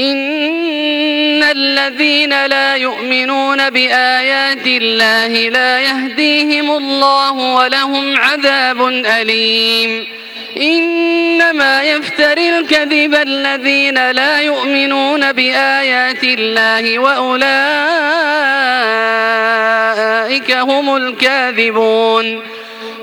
إن الذين لا يؤمنون بآيات الله لا يهديهم الله ولهم عذاب أليم. إنما يفتري الكذب الذين لا يؤمنون بآيات الله وأولئك هم الكاذبون.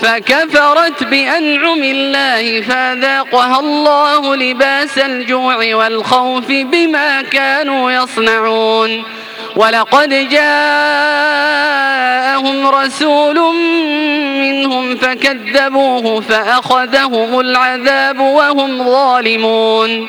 فكفرت بأنعم الله فذاقها الله لباس الجوع والخوف بما كانوا يصنعون. ولقد جاءهم رسول منهم فكذبوه فأخذهم العذاب وهم ظالمون.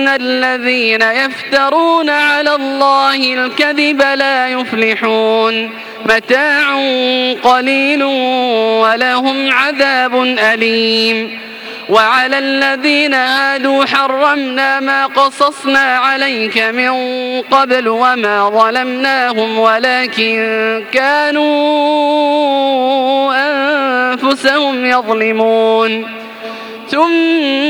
إن الذين يفترون على الله الكذب لا يفلحون متاع قليل ولهم عذاب أليم وعلى الذين هادوا حرمنا ما قصصنا عليك من قبل وما ظلمناهم ولكن كانوا أنفسهم يظلمون ثم